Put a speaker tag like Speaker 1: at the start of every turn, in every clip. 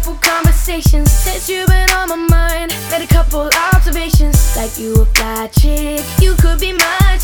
Speaker 1: couple conversations since you've been on my mind. Made a couple observations like you a bad chick, you could be mine.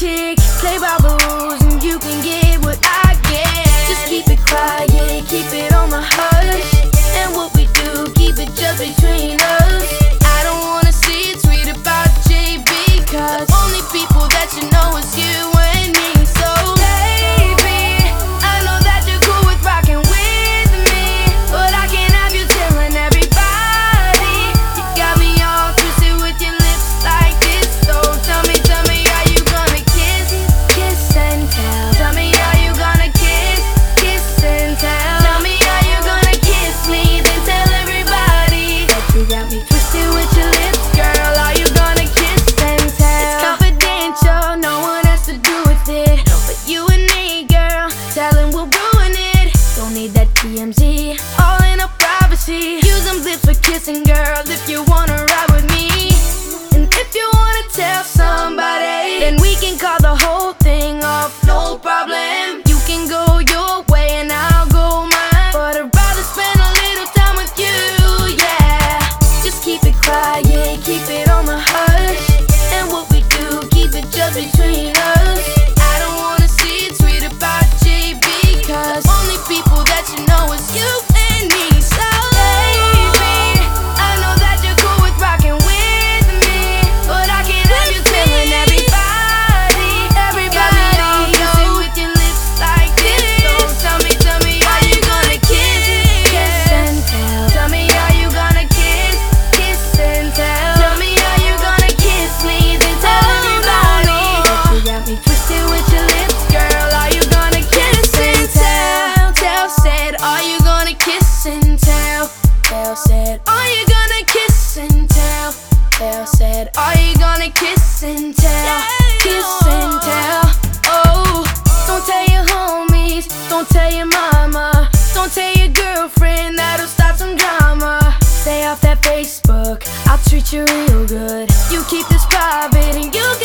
Speaker 1: treat you real good. You keep this private and you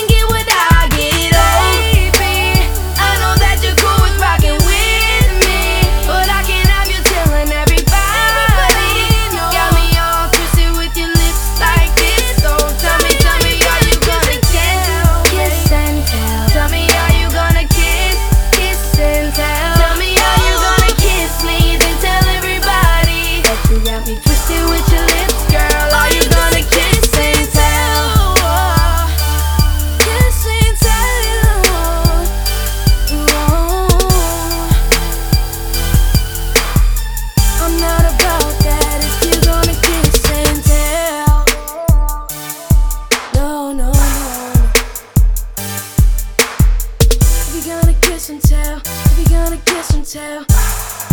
Speaker 1: kiss and tell, if you're gonna kiss and tell.